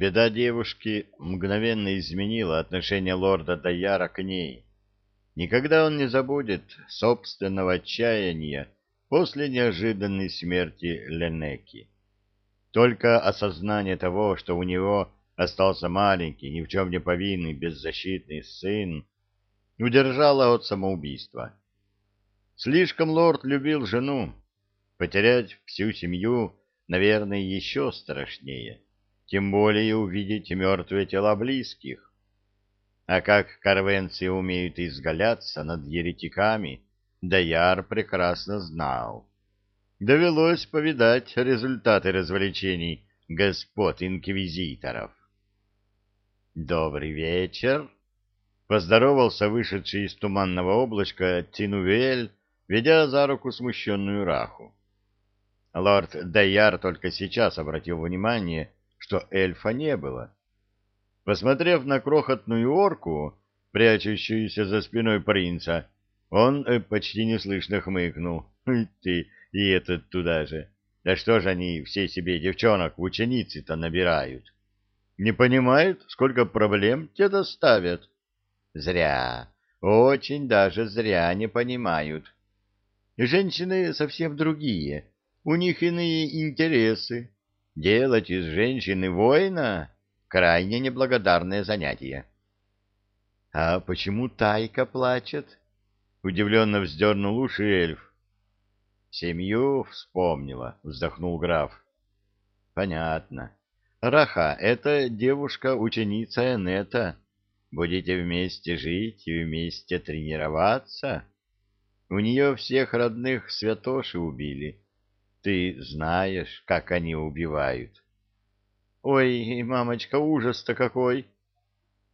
Беда девушки мгновенно изменила отношение лорда Даяра к ней. Никогда он не забудет собственного отчаяния после неожиданной смерти Ленеки. Только осознание того, что у него остался маленький, ни в чем не повинный, беззащитный сын, удержало от самоубийства. Слишком лорд любил жену. Потерять всю семью, наверное, еще страшнее тем более увидеть мертвые тела близких. А как карвенцы умеют изгаляться над еретиками, Даяр прекрасно знал. Довелось повидать результаты развлечений господ инквизиторов. «Добрый вечер!» — поздоровался вышедший из туманного облачка Тинувель, ведя за руку смущенную Раху. Лорд Даяр только сейчас обратил внимание, что эльфа не было. Посмотрев на крохотную орку, прячущуюся за спиной принца, он э, почти неслышно хмыкнул. «Ты и этот туда же. Да что же они все себе девчонок в ученицы-то набирают? Не понимают, сколько проблем те доставят?» «Зря, очень даже зря не понимают. Женщины совсем другие, у них иные интересы, Делать из женщины воина — крайне неблагодарное занятие. — А почему Тайка плачет? — удивленно вздернул уши эльф. — Семью вспомнила, — вздохнул граф. — Понятно. Раха — это девушка-ученица Энета. Будете вместе жить и вместе тренироваться? У нее всех родных святоши убили. Ты знаешь, как они убивают. Ой, мамочка, ужас-то какой!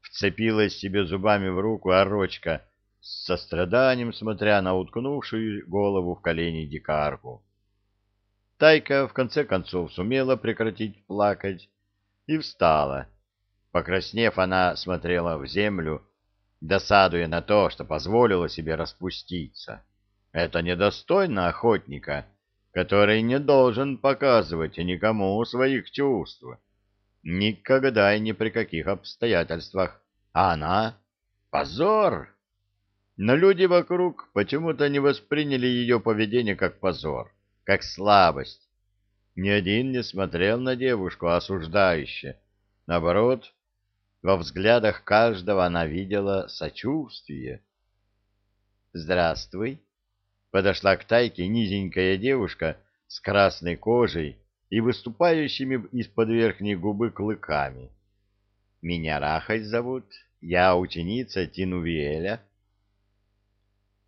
Вцепилась себе зубами в руку орочка, с состраданием смотря на уткнувшую голову в колени дикарку. Тайка в конце концов сумела прекратить плакать и встала. Покраснев, она смотрела в землю, досадуя на то, что позволила себе распуститься. Это недостойно охотника — который не должен показывать никому своих чувств. Никогда и ни при каких обстоятельствах. А она — позор! Но люди вокруг почему-то не восприняли ее поведение как позор, как слабость. Ни один не смотрел на девушку осуждающе. Наоборот, во взглядах каждого она видела сочувствие. «Здравствуй», подошла к тайке низенькая девушка с красной кожей и выступающими из-под верхней губы клыками. «Меня Рахой зовут, я ученица Тинувиэля».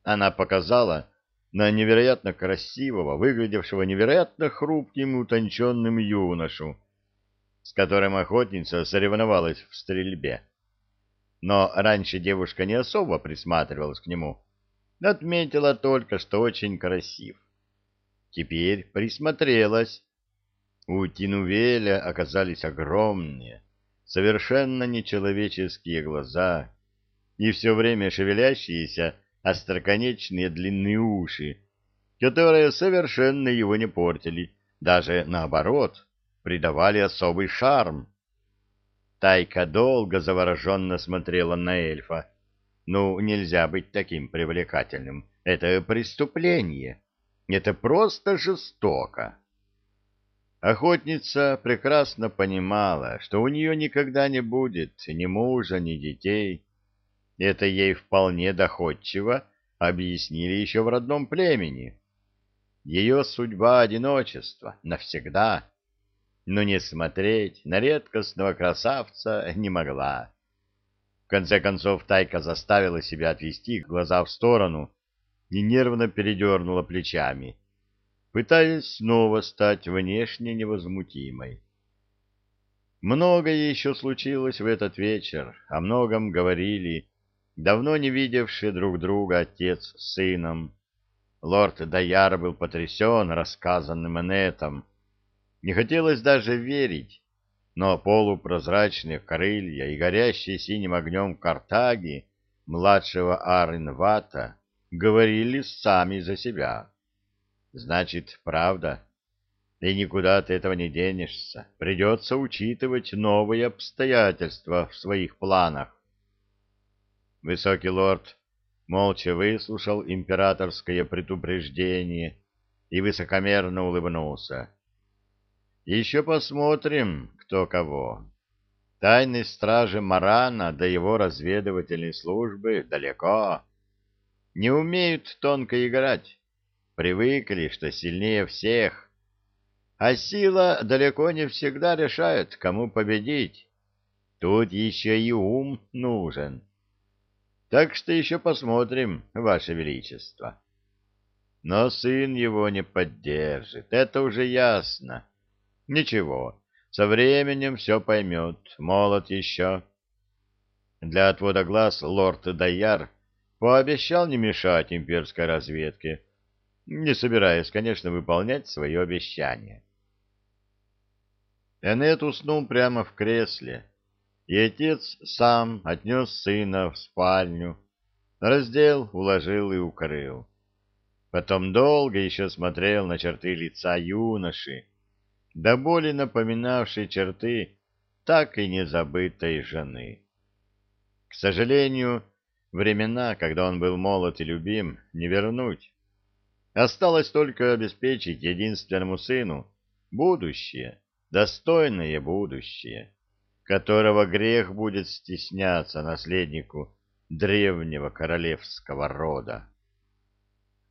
Она показала на невероятно красивого, выглядевшего невероятно хрупким и утонченным юношу, с которым охотница соревновалась в стрельбе. Но раньше девушка не особо присматривалась к нему, Отметила только, что очень красив. Теперь присмотрелась. У Тинувеля оказались огромные, совершенно нечеловеческие глаза и все время шевелящиеся остроконечные длинные уши, которые совершенно его не портили, даже наоборот, придавали особый шарм. Тайка долго завороженно смотрела на эльфа, ну, нельзя быть таким привлекательным. Это преступление. Это просто жестоко. Охотница прекрасно понимала, что у нее никогда не будет ни мужа, ни детей. Это ей вполне доходчиво объяснили еще в родном племени. Ее судьба — одиночество, навсегда. Но не смотреть на редкостного красавца не могла. В конце концов Тайка заставила себя отвести глаза в сторону и нервно передернула плечами, пытаясь снова стать внешне невозмутимой. Многое еще случилось в этот вечер, о многом говорили, давно не видевшие друг друга отец с сыном. Лорд Даяр был потрясен рассказанным Энетом. Не хотелось даже верить, но полупрозрачные крылья и горящие синим огнем картаги младшего Арнвата говорили сами за себя. Значит, правда. И никуда от этого не денешься. Придется учитывать новые обстоятельства в своих планах. Высокий лорд молча выслушал императорское предупреждение и высокомерно улыбнулся. Еще посмотрим, кто кого. Тайной стражи Марана до его разведывательной службы далеко. Не умеют тонко играть. Привыкли, что сильнее всех. А сила далеко не всегда решает, кому победить. Тут еще и ум нужен. Так что еще посмотрим, Ваше Величество. Но сын его не поддержит, это уже ясно. Ничего, со временем все поймет, молод еще. Для отвода глаз лорд Дайяр пообещал не мешать имперской разведке, не собираясь, конечно, выполнять свое обещание. Энет уснул прямо в кресле, и отец сам отнес сына в спальню, раздел, уложил и укрыл. Потом долго еще смотрел на черты лица юноши, до боли напоминавшей черты так и незабытой жены. К сожалению, времена, когда он был молод и любим, не вернуть. Осталось только обеспечить единственному сыну будущее, достойное будущее которого грех будет стесняться наследнику древнего королевского рода.